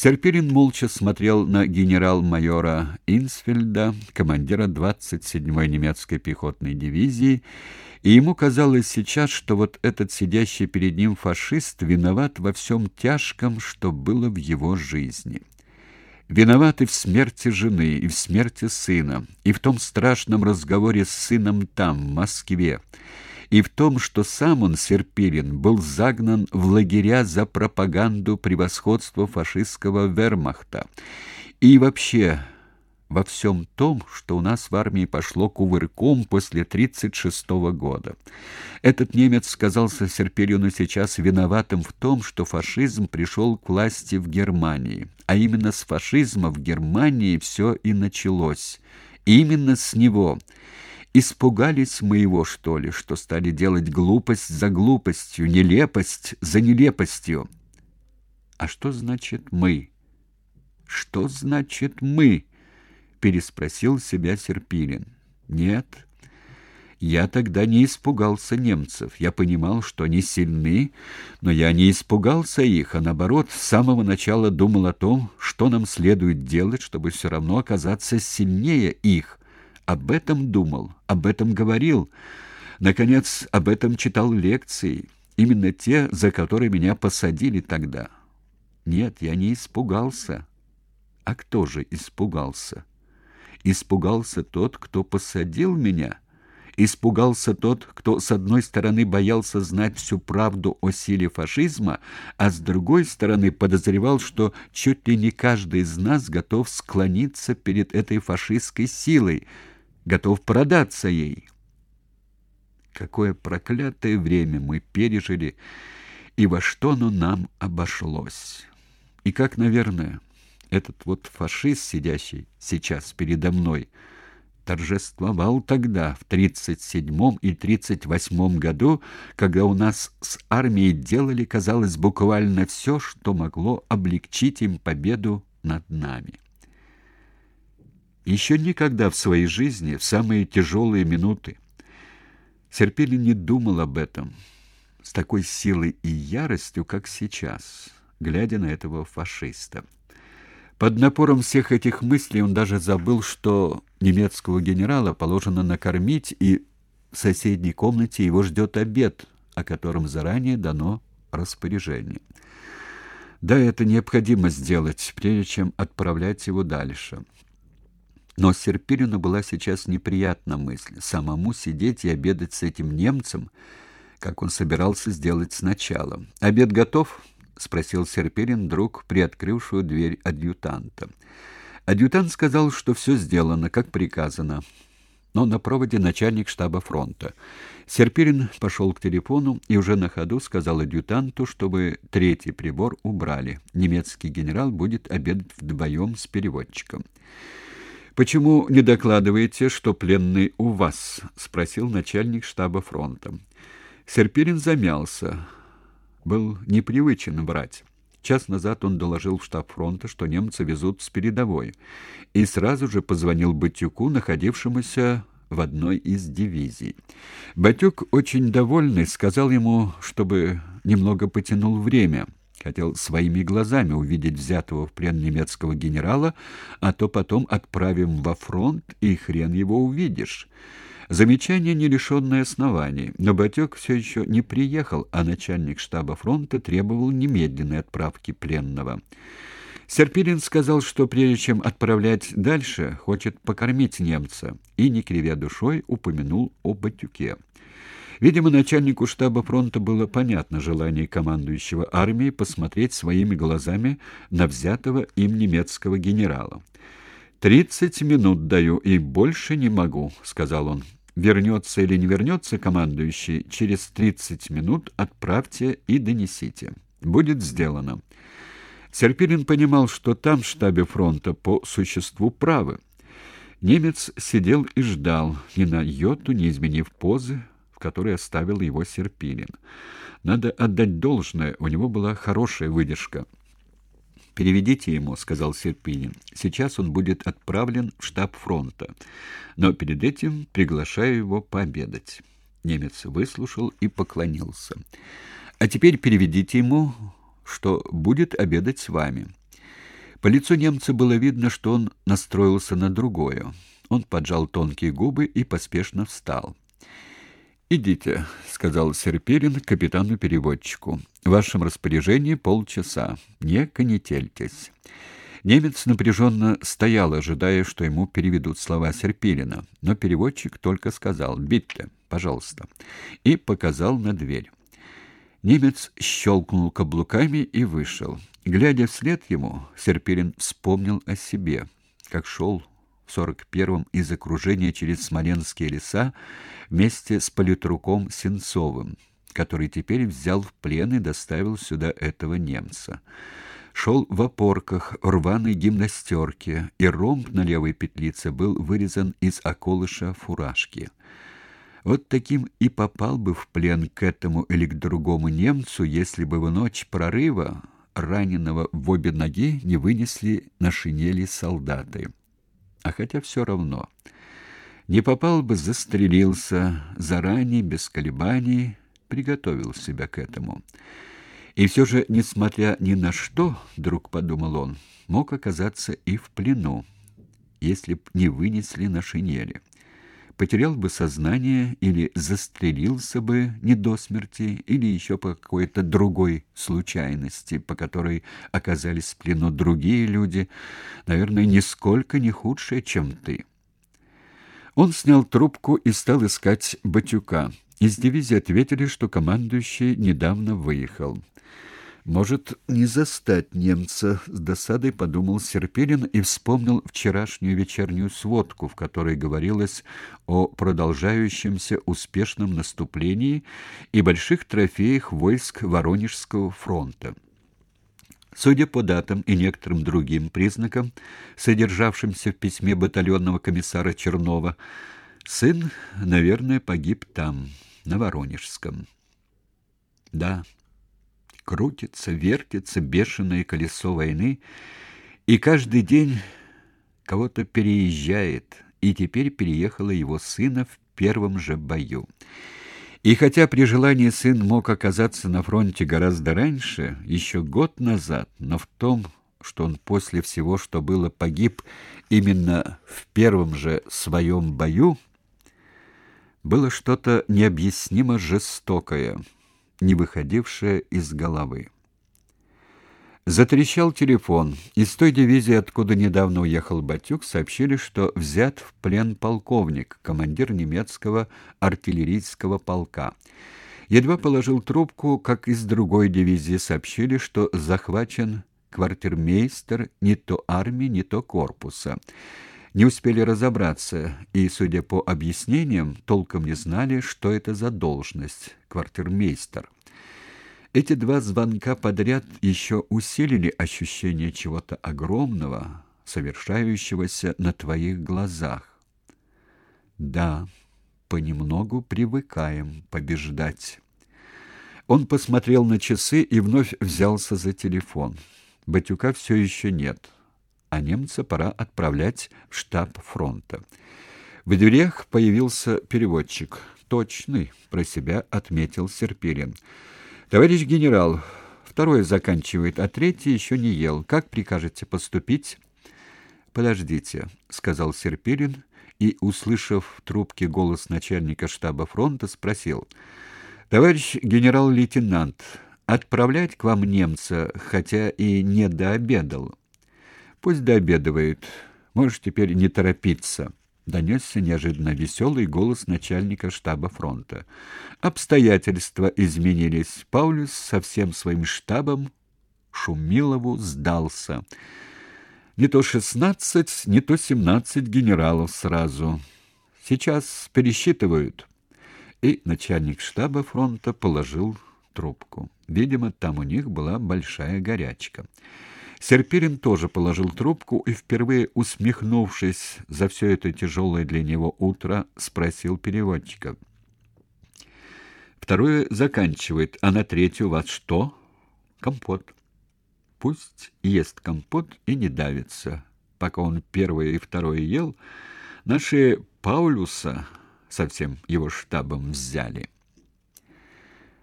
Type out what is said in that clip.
Серпирин молча смотрел на генерал-майора Инсфельда, командира 27-й немецкой пехотной дивизии, и ему казалось сейчас, что вот этот сидящий перед ним фашист виноват во всем тяжком, что было в его жизни. Виноват и в смерти жены, и в смерти сына, и в том страшном разговоре с сыном там, в Москве, и в том, что сам он, Серпирин, был загнан в лагеря за пропаганду превосходства фашистского вермахта, и вообще во всем том, что у нас в армии пошло кувырком после 36 года. Этот немец сказался Серпирину сейчас виноватым в том, что фашизм пришел к власти в Германии, а именно с фашизма в Германии все и началось. именно с него – Испугались мы его, что ли, что стали делать глупость за глупостью, нелепость за нелепостью? А что значит мы? Что значит мы? переспросил себя Серпилин. Нет. Я тогда не испугался немцев. Я понимал, что они сильны, но я не испугался их, а наоборот, с самого начала думал о том, что нам следует делать, чтобы все равно оказаться сильнее их об этом думал, об этом говорил. Наконец, об этом читал лекции, именно те, за которые меня посадили тогда. Нет, я не испугался. А кто же испугался? Испугался тот, кто посадил меня. Испугался тот, кто с одной стороны боялся знать всю правду о силе фашизма, а с другой стороны подозревал, что чуть ли не каждый из нас готов склониться перед этой фашистской силой готов продаться ей. Какое проклятое время мы пережили, и во что оно нам обошлось. И как, наверное, этот вот фашист, сидящий сейчас передо мной, торжествовал тогда, в 37-м и 38-м году, когда у нас с армией делали, казалось, буквально все, что могло облегчить им победу над нами. Еще никогда в своей жизни, в самые тяжелые минуты, Серпилин не думал об этом с такой силой и яростью, как сейчас, глядя на этого фашиста. Под напором всех этих мыслей он даже забыл, что немецкого генерала положено накормить, и в соседней комнате его ждет обед, о котором заранее дано распоряжение. Да, это необходимо сделать, прежде чем отправлять его дальше. Но Серпирину была сейчас неприятна мысль самому сидеть и обедать с этим немцем, как он собирался сделать сначала. «Обед готов?» — спросил Серпирин друг, приоткрывшую дверь адъютанта. Адъютант сказал, что все сделано, как приказано. Но на проводе начальник штаба фронта. Серпирин пошел к телефону и уже на ходу сказал адъютанту, чтобы третий прибор убрали. Немецкий генерал будет обедать вдвоем с переводчиком. Почему не докладываете, что пленный у вас? спросил начальник штаба фронта. Серпирин замялся. Был непривычен врать. Час назад он доложил в штаб фронта, что немцы везут с передовой, и сразу же позвонил Батюку, находившемуся в одной из дивизий. Батюк, очень довольный, сказал ему, чтобы немного потянул время — Хотел своими глазами увидеть взятого в плен немецкого генерала, а то потом отправим во фронт, и хрен его увидишь. Замечание не лишенное оснований, но Батек все еще не приехал, а начальник штаба фронта требовал немедленной отправки пленного. Серпилин сказал, что прежде чем отправлять дальше, хочет покормить немца, и, не кривя душой, упомянул о Батюке. Видимо, начальнику штаба фронта было понятно желание командующего армией посмотреть своими глазами на взятого им немецкого генерала. «Тридцать минут даю и больше не могу», — сказал он. «Вернется или не вернется командующий, через тридцать минут отправьте и донесите. Будет сделано». Серпилин понимал, что там, в штабе фронта, по существу правы. Немец сидел и ждал, ни на йоту не изменив позы, в которой оставил его Серпилин. Надо отдать должное, у него была хорошая выдержка. «Переведите ему», — сказал Серпинин. «Сейчас он будет отправлен в штаб фронта. Но перед этим приглашаю его пообедать». Немец выслушал и поклонился. «А теперь переведите ему, что будет обедать с вами». По лицу немца было видно, что он настроился на другое. Он поджал тонкие губы и поспешно встал. «Идите», — сказал Серпирин капитану-переводчику. «В вашем распоряжении полчаса. Не конетельтесь». Немец напряженно стоял, ожидая, что ему переведут слова Серпилина, но переводчик только сказал «Битте, пожалуйста», и показал на дверь. Немец щелкнул каблуками и вышел. Глядя вслед ему, Серпилин вспомнил о себе, как шел в сорок первом из окружения через Смоленские леса вместе с политруком Сенцовым, который теперь взял в плен и доставил сюда этого немца шел в опорках, рваной гимнастерке, и ромб на левой петлице был вырезан из околыша фуражки. Вот таким и попал бы в плен к этому или к другому немцу, если бы в ночь прорыва раненого в обе ноги не вынесли на шинели солдаты. А хотя все равно. Не попал бы, застрелился, заранее, без колебаний, приготовил себя к этому. И все же, несмотря ни на что, вдруг подумал он, мог оказаться и в плену, если б не вынесли на шинели. Потерял бы сознание или застрелился бы не до смерти, или еще по какой-то другой случайности, по которой оказались в плену другие люди, наверное, нисколько не худшие, чем ты. Он снял трубку и стал искать Батюка. Из дивизии ответили, что командующий недавно выехал. Может, не застать немца, с досадой подумал Серпилин и вспомнил вчерашнюю вечернюю сводку, в которой говорилось о продолжающемся успешном наступлении и больших трофеях войск Воронежского фронта. Судя по датам и некоторым другим признакам, содержавшимся в письме батальонного комиссара Чернова, сын, наверное, погиб там, на Воронежском. Да, крутится, вертится бешеное колесо войны, и каждый день кого-то переезжает, и теперь переехало его сына в первом же бою. И хотя при желании сын мог оказаться на фронте гораздо раньше, еще год назад, но в том, что он после всего, что было, погиб именно в первом же своем бою, было что-то необъяснимо жестокое — не выходившая из головы. Затрещал телефон. Из той дивизии, откуда недавно уехал Батюк, сообщили, что взят в плен полковник, командир немецкого артиллерийского полка. Едва положил трубку, как из другой дивизии сообщили, что захвачен квартирмейстер не то армии, не то корпуса. Не успели разобраться и, судя по объяснениям, толком не знали, что это за должность квартирмейстер. Эти два звонка подряд еще усилили ощущение чего-то огромного, совершающегося на твоих глазах. Да, понемногу привыкаем побеждать. Он посмотрел на часы и вновь взялся за телефон. Батюка все еще нет а немца пора отправлять в штаб фронта. В дверях появился переводчик. Точный, про себя отметил Серпирин. Товарищ генерал, второе заканчивает, а третий еще не ел. Как прикажете поступить? Подождите, сказал Серпирин и, услышав в трубке голос начальника штаба фронта, спросил: "Товарищ генерал-лейтенант, отправлять к вам немца, хотя и не дообедал. Пусть дообедывает. Можешь теперь не торопиться. Донесся неожиданно веселый голос начальника штаба фронта. Обстоятельства изменились. Паулюс со всем своим штабом Шумилову сдался. Не то шестнадцать, не то семнадцать генералов сразу. Сейчас пересчитывают. И начальник штаба фронта положил трубку. Видимо, там у них была большая горячка. Серпирин тоже положил трубку и, впервые усмехнувшись за все это тяжелое для него утро, спросил переводчика. «Второе заканчивает, а на третье у вас что?» «Компот». «Пусть ест компот и не давится. Пока он первое и второе ел, наши Паулюса совсем его штабом взяли».